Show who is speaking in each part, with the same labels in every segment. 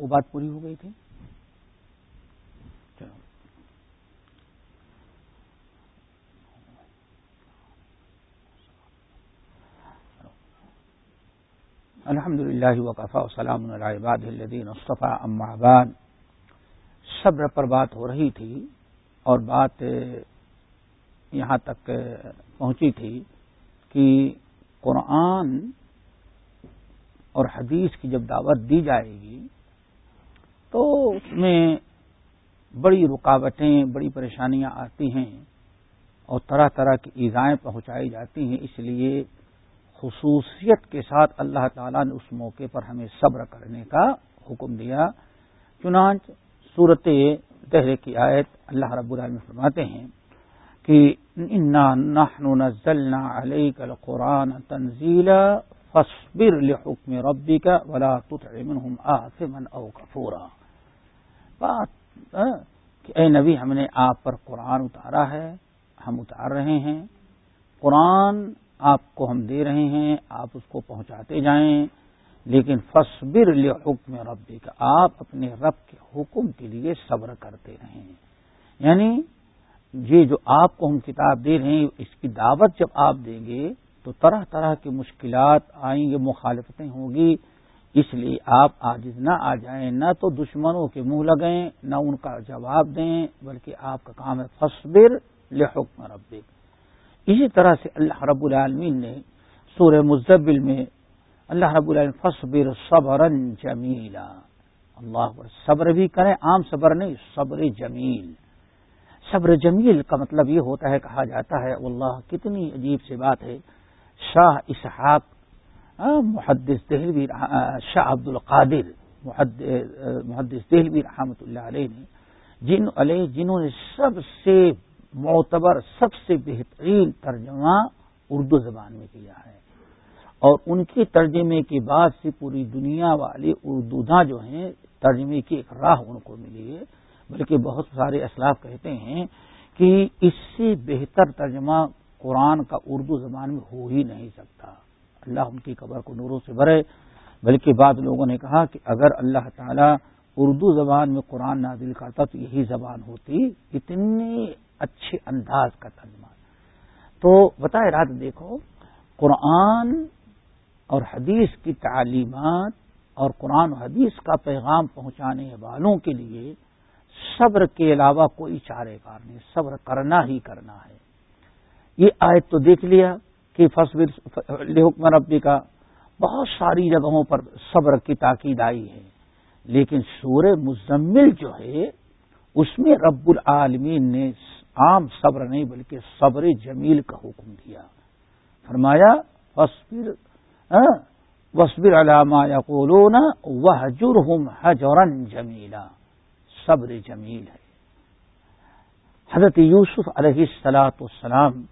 Speaker 1: وہ بات پوری ہو گئی تھی۔ الحمد للہ وقفا وسلام الباد الدین مصطفیٰ اماباد صبر پر بات ہو رہی تھی اور بات یہاں تک پہنچی تھی کہ قرآن اور حدیث کی جب دعوت دی جائے گی تو اس میں بڑی رکاوٹیں، بڑی پریشانیاں آتی ہیں اور طرح طرح کی ایزائیں پہنچائی جاتی ہیں۔ اس لیے خصوصیت کے ساتھ اللہ تعالیٰ نے اس موقع پر ہمیں صبر کرنے کا حکم دیا۔ چنانچہ صورت دہرے کی آیت اللہ رب العالمین فرماتے ہیں کہ نزلنا علیک القرآن تنزیلا فصبر لحکم ربی کا ولا منهم آثما او کفورا بات ہاں، کہ اے نبی، ہم نے آپ پر قرآن اتارا ہے، ہم اتار رہے ہیں۔ قرآن آپ کو ہم دے رہے ہیں، آپ اس کو پہنچاتے جائیں۔ لیکن فصبر حکم ربی کا آپ اپنے رب کے حکم کے لیے صبر کرتے رہیں۔ یعنی یہ جو آپ کو ہم کتاب دے رہے ہیں، اس کی دعوت جب آپ دیں گے، تو طرح طرح کی مشکلات آئیں گے، مخالفتیں ہوں گی۔ اس لیے آپ آج نہ آ جائیں، نہ تو دشمنوں کے منہ لگیں نہ ان کا جواب دیں، بلکہ آپ کا کام ہے فصبر لحکم ربک۔ اسی طرح سے اللہ رب العالمین نے سورہ مزبل میں اللہ رب العالمین فصبر صبر جمیلا۔ اللہ صبر بھی کریں، عام صبر نہیں، صبر جمیل۔ صبر جمیل کا مطلب یہ ہوتا ہے، کہا جاتا ہے اللہ کتنی عجیب سی بات ہے، شاہ اسحاق محدث دہلوی شاہ عبد القادر محدث دہلوی رحمۃ اللہ علیہ نے جن علیہ جنہوں نے سب سے معتبر، سب سے بہترین ترجمہ اردو زبان میں کیا ہے۔ اور ان کے ترجمے کے بعد سے پوری دنیا والی اردو جو ہیں، ترجمے کی ایک راہ ان کو ملی ہے۔ بلکہ بہت سارے اسلاف کہتے ہیں کہ اس سے بہتر ترجمہ قرآن کا اردو زبان میں ہو ہی نہیں سکتا۔ اللہ ان کی قبر کو نوروں سے بھرے۔ بلکہ بعد لوگوں نے کہا کہ اگر اللہ تعالیٰ اردو زبان میں قرآن نازل کرتا تو یہی زبان ہوتی، اتنی اچھے انداز کا ترجمہ۔ تو بتائے رات دیکھو، قرآن اور حدیث کی تعلیمات اور قرآن و حدیث کا پیغام پہنچانے والوں کے لیے صبر کے علاوہ کوئی چارے کار نہیں، صبر کرنا ہی کرنا ہے۔ یہ آیت تو دیکھ لیا۔ کہ فصل حکم ربی کا بہت ساری جگہوں پر صبر کی تاکید آئی ہے۔ لیکن سور مزمل جو ہے، اس میں رب العالمین نے عام صبر نہیں بلکہ صبر جمیل کا حکم دیا۔ فرمایا وصبر وصبر علامہ یا کولونا وہ جرم حجورن جمیلا۔ صبر جمیل ہے۔ حضرت یوسف علیہ السلاۃ السلام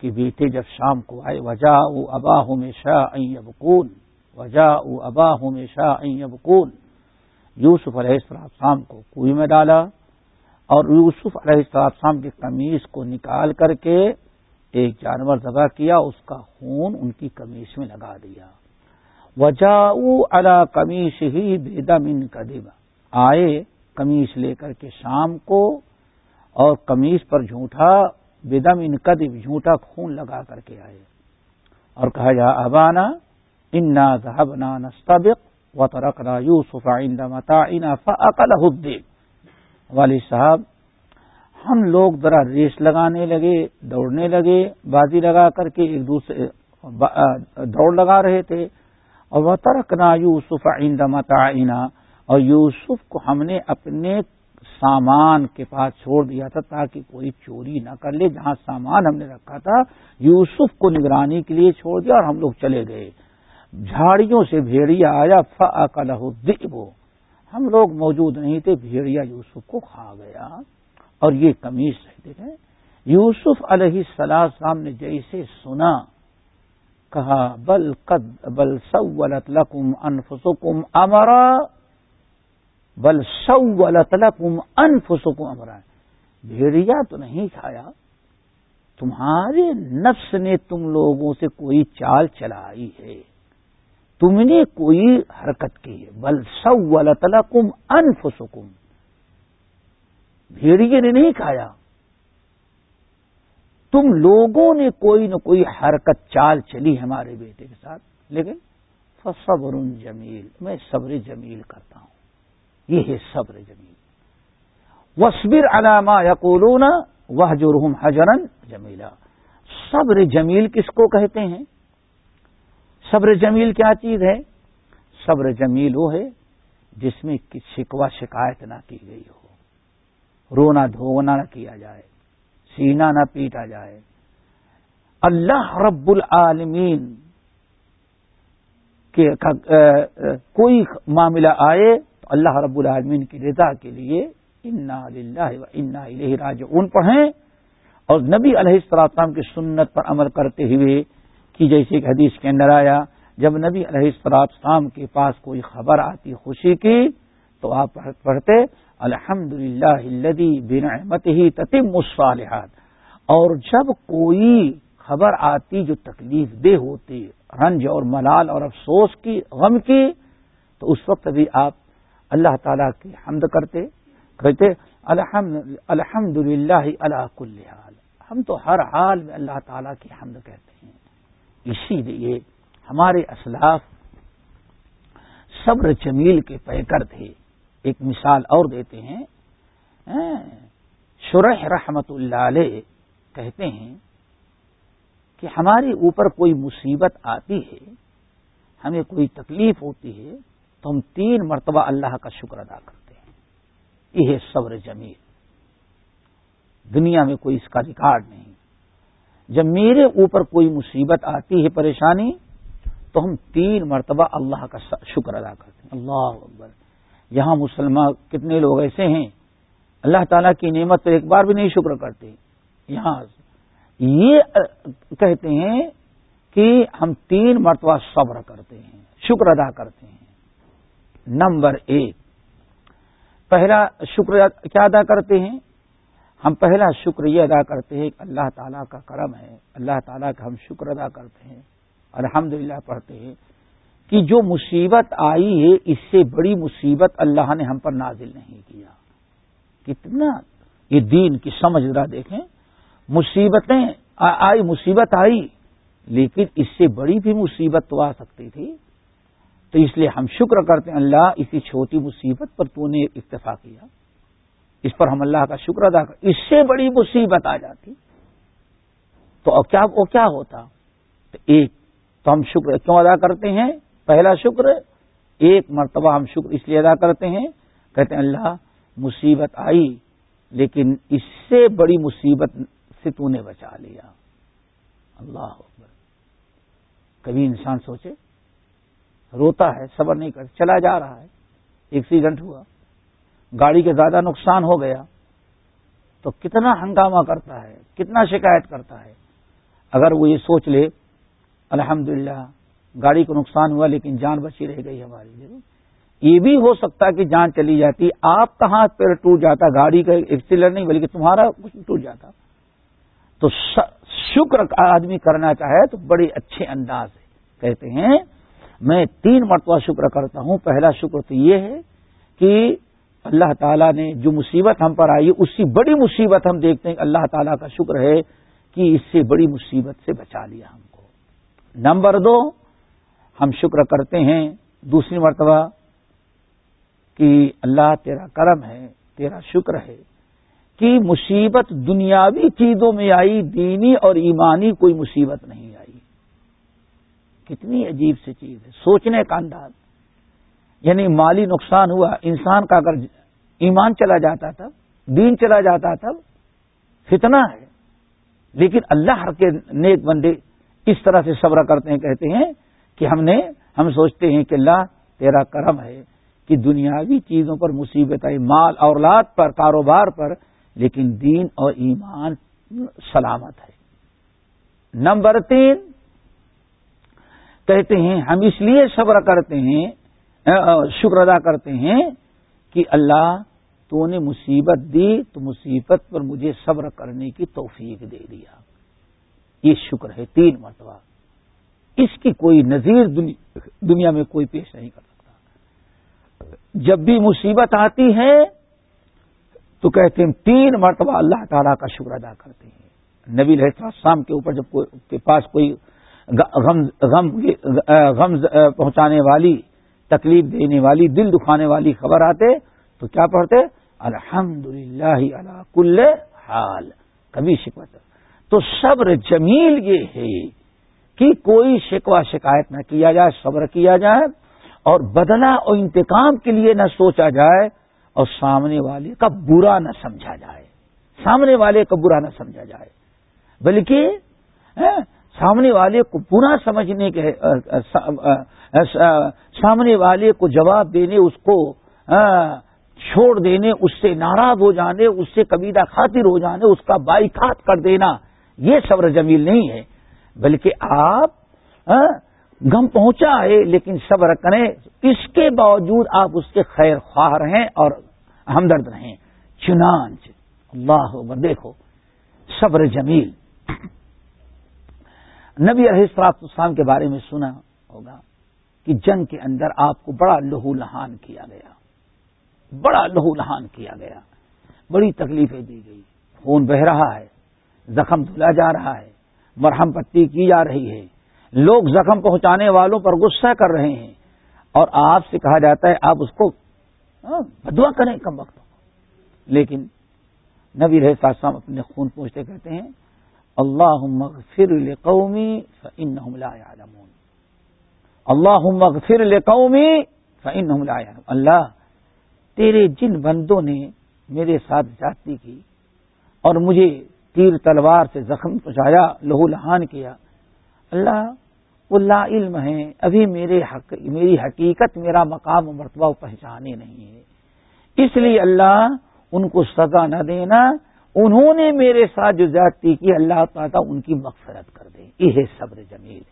Speaker 1: کے بیٹے جب شام کو آئے وجا او ابا میں شاہ ابکون وجا او ابا میں شاہ ابکون یوسف علیہ السلام کو کنویں میں ڈالا اور یوسف علیہ السلام کی قمیص کو نکال کر کے ایک جانور ذبح کیا، اس کا خون ان کی قمیص میں لگا دیا۔ وجا اللہ کمیش ہی بے دم ان آئے قمیص لے کر کے شام کو اور قمیص پر جھوٹا بے دم ان جھوٹا خون لگا کر کے آئے۔ اور کہا جا ابانا، انا ذہبنا نستبق و ترکنا یوسف متا ان فعقل والد صاحب، ہم لوگ ذرا ریس لگانے لگے، دوڑنے لگے، بازی لگا کر کے ایک دوسرے دوڑ لگا رہے تھے۔ اور وہ ترکنا یوسف متعینہ اور یوسف کو ہم نے اپنے سامان کے پاس چھوڑ دیا تھا تاکہ کوئی چوری نہ کر لے، جہاں سامان ہم نے رکھا تھا، یوسف کو نگرانی کے لیے چھوڑ دیا اور ہم لوگ چلے گئے۔ جھاڑیوں سے بھیڑیا آیا فلح وہ ہم لوگ موجود نہیں تھے، بھیڑیا یوسف کو کھا گیا۔ اور یہ کمیز دیکھیں یوسف علیہ السلام نے جیسے سنا، کہا، بل قد، بل سولت لکم انفسکم امرا۔ بل سولت لکم انفسکم امرا۔ بھیڑیا تو نہیں کھایا۔ تمہارے نفس نے تم لوگوں سے کوئی چال چلائی ہے۔ تم نے کوئی حرکت کی ہے۔ بل سو کم انفسکم۔ بھیڑیے نے نہیں کھایا۔ تم لوگوں نے کوئی نہ کوئی حرکت چال چلی ہمارے بیٹے کے ساتھ۔ لیکن صبر جمیل، میں صبر جمیل کرتا ہوں۔ یہ ہے صبر جمیل۔ وصبر علامہ یا کولونا وہ جو حجرن جمیلا۔ صبر جمیل کس کو کہتے ہیں؟ صبر جمیل کیا چیز ہے؟ صبر جمیل وہ ہے جس میں شکوا شکایت نہ کی گئی ہو۔ رونا دھونا نہ کیا جائے۔ سینا نہ پیٹا جائے۔ اللہ رب العالمین کے کوئی معاملہ آئے تو اللہ رب العالمین کی رضا کے لیے انا و انا راج اون پڑھیں۔ اور نبی علیہ السلام کی سنت پر عمل کرتے ہوئے کہ جیسے کہ حدیث کے اندر آیا، جب نبی علیہ السلام کے پاس کوئی خبر آتی، خوشی کی، تو آپ پڑھتے الحمد للہ بنعمت ہی تتم الصالحات۔ اور جب کوئی خبر آتی جو تکلیف دہ ہوتی، رنج اور ملال اور افسوس کی، غم کی، تو اس وقت بھی آپ اللہ تعالی کی حمد کرتے، کہتے، الحمد للہ اللہ کل حال۔ ہم تو ہر حال میں اللہ تعالیٰ کی حمد کہتے ہیں۔ اسی لیے ہمارے اسلاف صبر جمیل کے پیکر تھے ایک مثال اور دیتے ہیں۔ ہاں، شرح رحمت اللہ علیہ کہتے ہیں کہ ہمارے اوپر کوئی مصیبت آتی ہے، ہمیں کوئی تکلیف ہوتی ہے تو ہم تین مرتبہ اللہ کا شکر ادا کرتے ہیں۔ یہ ہے صبر جمیل۔ دنیا میں کوئی اس کا ریکارڈ نہیں۔ جب میرے اوپر کوئی مصیبت آتی ہے، پریشانی، تو ہم تین مرتبہ اللہ کا شکر ادا کرتے ہیں۔ اللہ اکبر۔ یہاں مسلمان کتنے لوگ ایسے ہیں، اللہ تعالیٰ کی نعمت پر ایک بار بھی نہیں شکر کرتے۔ یہاں یہ کہتے ہیں کہ ہم تین مرتبہ صبر کرتے ہیں، شکر ادا کرتے ہیں۔ نمبر ایک۔ پہلا شکر کیا ادا کرتے ہیں؟ ہم پہلا شکر یہ ادا کرتے ہیں کہ اللہ تعالیٰ کا کرم ہے، اللہ تعالیٰ کا ہم شکر ادا کرتے ہیں۔ الحمد پڑھتے ہیں کہ جو مصیبت آئی ہے، اس سے بڑی مصیبت اللہ نے ہم پر نازل نہیں کیا۔ کتنا؟ یہ دین کی سمجھ رہا دیکھیں۔ مصیبتیں آئی، مصیبت آئی، لیکن اس سے بڑی بھی مصیبت تو آ سکتی تھی۔ تو اس لیے ہم شکر کرتے ہیں اللہ، اسی چھوٹی مصیبت پر تو نے اتفاق کیا۔ اس پر ہم اللہ کا شکر ادا کر اس سے بڑی مصیبت آ جاتی۔ تو کیا وہ کیا ہوتا؟ تو ایک تو ہم شکر کیوں ادا کرتے ہیں؟ پہلا شکر، ایک مرتبہ ہم شکر اس لیے ادا کرتے ہیں، کہتے ہیں اللہ، مصیبت آئی، لیکن اس سے بڑی مصیبت سے تو نے بچا لیا۔ اللہ کبھی انسان سوچے روتا ہے، صبر نہیں کر چلا جا رہا ہے۔ ایکسیڈنٹ ہوا۔ گاڑی کے زیادہ نقصان ہو گیا۔ تو کتنا ہنگامہ کرتا ہے، کتنا شکایت کرتا ہے۔ اگر وہ یہ سوچ لے الحمد گاڑی کو نقصان ہوا لیکن جان بچی رہ گئی ہماری یہ بھی ہو سکتا کہ جان چلی جاتی، آپ کا ہاتھ پیر ٹوٹ جاتا، گاڑی کا ایکسیڈنٹ نہیں، بلکہ تمہارا کچھ ٹوٹ جاتا۔ تو شکر آدمی کرنا چاہے تو بڑے اچھے انداز ہے کہتے ہیں میں تین مرتبہ شکر کرتا ہوں۔ پہلا شکر تو یہ ہے کہ اللہ تعالیٰ نے جو مصیبت ہم پر آئی، اس سے بڑی مصیبت ہم دیکھتے ہیں اللہ تعالیٰ کا شکر ہے کہ اس سے بڑی مصیبت سے بچا لیا ہم کو۔ نمبر دو، ہم شکر کرتے ہیں۔ دوسری مرتبہ کہ اللہ تیرا کرم ہے، تیرا شکر ہے کہ مصیبت دنیاوی چیزوں میں آئی، دینی اور ایمانی کوئی مصیبت نہیں۔ کتنی عجیب سی چیز ہے، سوچنے کا انداز۔ یعنی مالی نقصان ہوا، انسان کا اگر ایمان چلا جاتا تھا دین چلا جاتا تھا فتنہ ہے۔ لیکن اللہ کے نیک بندے اس طرح سے صبر کرتے ہیں، کہتے ہیں کہ ہم نے، ہم سوچتے ہیں کہ اللہ تیرا کرم ہے کہ دنیاوی چیزوں پر مصیبت آئی، مال اولاد پر، کاروبار پر، لیکن دین اور ایمان سلامت ہے۔ نمبر تین کہتے ہیں، ہم اس لیے صبر کرتے ہیں شکر ادا کرتے ہیں کہ اللہ تو نے مصیبت دی، تو مصیبت پر مجھے صبر کرنے کی توفیق دے دیا۔ یہ شکر ہے، تین مرتبہ۔ اس کی کوئی نظیر دنیا میں کوئی پیش نہیں کر سکتا۔ جب بھی مصیبت آتی ہے، تو کہتے ہیں، تین مرتبہ اللہ تعالیٰ کا شکر ادا کرتے ہیں۔ نبی رہتا شام کے اوپر جب کے پاس کوئی غم غم پہنچانے والی، تکلیف دینے والی، دل دکھانے والی خبر آتے تو کیا پڑھتے؟ الحمد للہ اللہ کل حال، کبھی شکوت تو صبر جمیل یہ ہے کہ کوئی شکوا شکایت نہ کیا جائے، صبر کیا جائے اور بدلا اور انتقام کے لیے نہ سوچا جائے اور سامنے والے کا برا نہ سمجھا جائے۔ سامنے والے کا برا نہ سمجھا جائے۔ بلکہ ہاں، سامنے والے کو برا سمجھنے کے سامنے والے کو جواب دینے، اس کو چھوڑ دینے، اس سے ناراض ہو جانے، اس سے کبیدہ خاطر ہو جانے، اس کا بائیکاٹ کر دینا، یہ صبر جمیل نہیں ہے۔ بلکہ آپ غم پہنچا ہے، لیکن صبر کریں، اس کے باوجود آپ اس کے خیر خواہ رہیں اور ہمدرد رہیں۔ چنانچ اللہ دیکھو، صبر جمیل۔ نبی السلاط اسلام کے بارے میں سنا ہوگا کہ جنگ کے اندر آپ کو بڑا لہو لہان کیا گیا۔ بڑا لہو لہان کیا گیا۔ بڑی تکلیفیں دی گئی۔ خون بہ رہا ہے۔ زخم دھلا جا رہا ہے۔ مرہم پتی کی جا رہی ہے۔ لوگ زخم پہنچانے والوں پر غصہ کر رہے ہیں۔ اور آپ سے کہا جاتا ہے، آپ اس کو ہاں، بدوا کریں کم وقت لیکن نبی رہ ساسام اپنے خون پوچھتے کہتے ہیں اللہ مغفر لقومی فإنهم لا يعلمون اللہ مغفر لقومی فإنهم لا يعلمون اللہ، تیرے جن بندوں نے میرے ساتھ جاتی کی اور مجھے تیر تلوار سے زخم پہنچایا، لہو لہان کیا، اللہ، وہ لا علم ہے ابھی میرے حق، میری حقیقت، میرا مقام و مرتبہ پہچانے نہیں ہے اس لیے اللہ، ان کو سزا نہ دینا انہوں نے میرے ساتھ جو زیادتی کی، اللہ تعالیٰ ان کی مغفرت کر دے۔ یہ صبر جمیل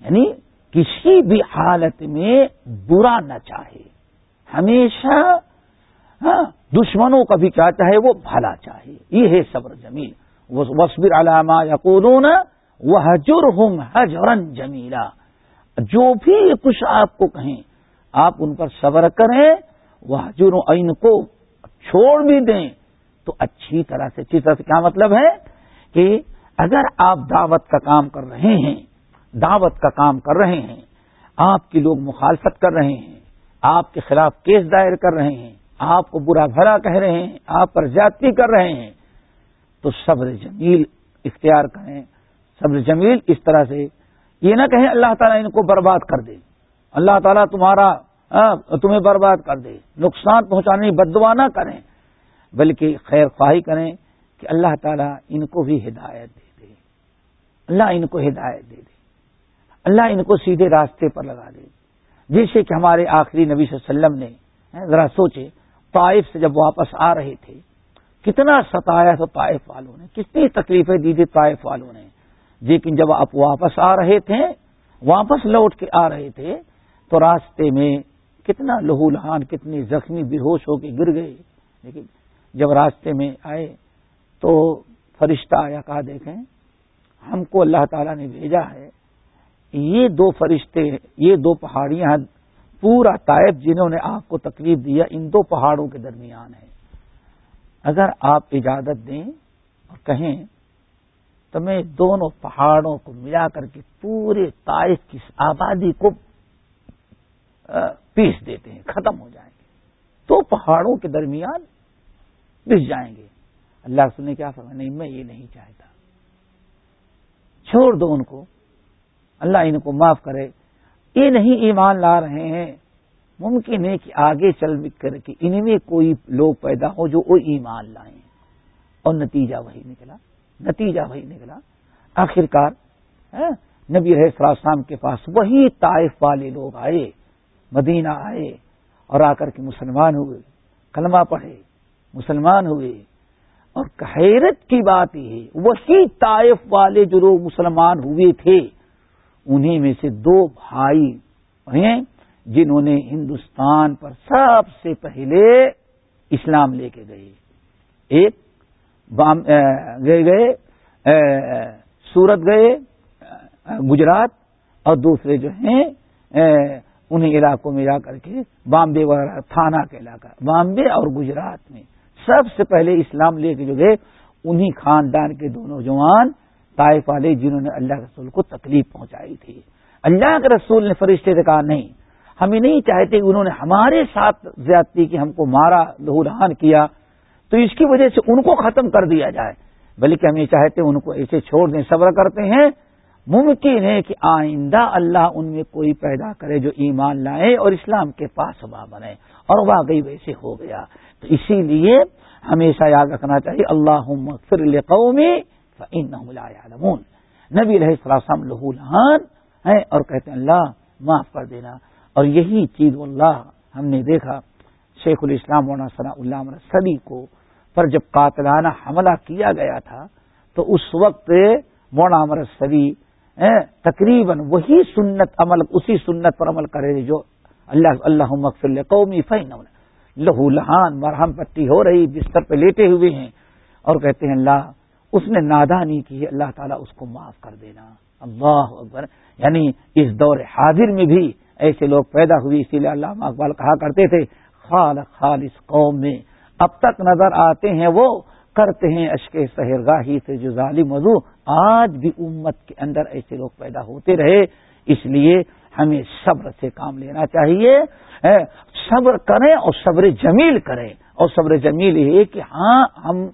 Speaker 1: یعنی کسی بھی حالت میں برا نہ چاہے۔ ہمیشہ ہاں دشمنوں کا بھی کیا چاہے، وہ بھلا چاہے۔ یہ ہے صبر جمیل۔ وصبر علامہ یا وہ حجر ہوں حجرن جمیلا۔ جو بھی کچھ آپ کو کہیں، آپ ان پر صبر کریں۔ وہ حجر ان کو چھوڑ بھی دیں۔ تو اچھی طرح سے اچھی طرح سے کیا مطلب ہے کہ اگر آپ دعوت کا کام کر رہے ہیں، دعوت کا کام کر رہے ہیں، آپ کے لوگ مخالفت کر رہے ہیں، آپ کے خلاف کیس دائر کر رہے ہیں، آپ کو برا بھلا کہہ رہے ہیں، آپ پر زیادتی کر رہے ہیں، تو صبر جمیل اختیار کریں۔ صبر جمیل اس طرح سے یہ نہ کہیں اللہ تعالیٰ ان کو برباد کر دے۔ اللہ تعالیٰ تمہارا تمہیں برباد کر دے۔ نقصان پہنچانے بدوا نہ کریں۔ بلکہ خیر خواہی کریں کہ اللہ تعالیٰ ان کو بھی ہدایت دے دے۔ اللہ ان کو ہدایت دے دے۔ اللہ ان کو سیدھے راستے پر لگا دے۔ جیسے کہ ہمارے آخری نبی صلی اللہ علیہ وسلم نے ذرا سوچے، طائف سے جب واپس آ رہے تھے، کتنا ستایا تھا طائف والوں نے، کتنی تکلیفیں دی تھی طائف والوں نے۔ لیکن جب آپ واپس آ رہے تھے، واپس لوٹ کے آ رہے تھے، تو راستے میں کتنا لہو لہان کتنی زخمی، بے ہوش ہو کے گر گئے۔ لیکن جب راستے میں آئے تو فرشتہ آیا، کہا، دیکھیں، ہم کو اللہ تعالیٰ نے بھیجا ہے۔ یہ دو فرشتے، یہ دو پہاڑیاں پورا طائب جنہوں نے آپ کو تکلیف دیا ان دو پہاڑوں کے درمیان ہے۔ اگر آپ اجازت دیں اور کہیں، تو میں دونوں پہاڑوں کو ملا کر کے پورے طائف کی آبادی کو پیس دیتے ہیں، ختم ہو جائیں گے۔ تو پہاڑوں کے درمیان پس جائیں گے۔ اللہ سے نے کیا فرما نہیں، میں یہ نہیں چاہتا۔ چھوڑ دو ان کو۔ اللہ ان کو معاف کرے۔ یہ نہیں ایمان لا رہے ہیں۔ ممکن ہے کہ آگے چل کر کے ان میں کوئی لوگ پیدا ہو جو وہ ایمان لائیں۔ اور نتیجہ وہی نکلا۔ نتیجہ وہی نکلا۔ آخر کار ہاں، نبی رہ السلام کے پاس وہی طائف والے لوگ آئے، مدینہ آئے اور آ کر کے مسلمان ہوئے، کلمہ پڑھے۔ مسلمان ہوئے۔ اور حیرت کی بات یہ وہی طائف والے جو لوگ مسلمان ہوئے تھے، انہیں میں سے دو بھائی ہیں جنہوں نے ہندوستان پر سب سے پہلے اسلام لے کے گئے۔ ایک گئے گئے سورت گئے، گجرات، اور دوسرے جو ہیں انہیں علاقوں میں جا کر کے بامبے وغیرہ، تھانہ کا علاقہ بامبے اور گجرات میں۔ سب سے پہلے اسلام لے کے جو گئے، انہی خاندان کے دو نوجوان طائف والے جنہوں نے اللہ کے رسول کو تکلیف پہنچائی تھی۔ اللہ کے رسول نے فرشتے سے کہا، نہیں ہمیں نہیں چاہتے انہوں نے ہمارے ساتھ زیادتی کی، ہم کو مارا لہو کیا، تو اس کی وجہ سے ان کو ختم کر دیا جائے۔ بلکہ ہم یہ چاہتے ان کو ایسے چھوڑ دیں، صبر کرتے ہیں ممکن ہے کہ آئندہ اللہ ان میں کوئی پیدا کرے جو ایمان لائے اور اسلام کے پاس ہوا بنے اور واقعی ویسے ہو گیا۔ تو اسی لیے ہمیشہ یاد رکھنا چاہیے اللہ مغفر قومی نبی علیہ السلام لہو لہان ہے اور کہتے ہیں، اللہ معاف کر دینا۔ اور یہی چیز اللہ ہم نے دیکھا، شیخ الاسلام مولانا صلاح اللہ صدی کو پر جب قاتلانہ حملہ کیا گیا تھا، تو اس وقت مولانا امر صدی تقریباً وہی سنت عمل، اسی سنت پر عمل کرے جو اللہ اللہ مغفر قومی فین لہو لہان، مرہم پٹی ہو رہی، بستر پہ لیٹے ہوئے ہیں۔ اور کہتے ہیں اللہ اس نے نادانی کی اللہ تعالیٰ اس کو معاف کر دینا۔ اللہ اکبر۔ یعنی اس دور حاضر میں بھی ایسے لوگ پیدا ہوئی اسی لیے اللہ اقبال کہا کرتے تھے خال خالص قوم میں۔ اب تک نظر آتے ہیں وہ کرتے ہیں اشک سہرگاہی سے جو ظالم وضو آج بھی امت کے اندر ایسے لوگ پیدا ہوتے رہے، اس لیے ہمیں صبر سے کام لینا چاہیے صبر کریں اور صبر جمیل کریں۔ اور صبر جمیل یہ کہ ہاں ہم،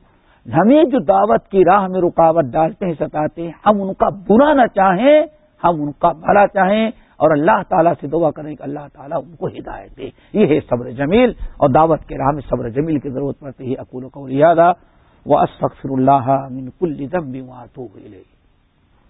Speaker 1: ہمیں جو دعوت کی راہ میں رکاوٹ ڈالتے ہیں، ستاتے ہیں، ہم ان کا برا نہ چاہیں، ہم ان کا بھلا چاہیں۔ اور اللہ تعالیٰ سے دعا کریں کہ اللہ تعالیٰ ان کو ہدایت دے۔ یہ ہے صبر جمیل۔ اور دعوت کے راہ میں صبر جمیل کی ضرورت پڑتی ہے۔ اکول کو یادہ وہ اسفر اللہ من كل ذنب واتوب تو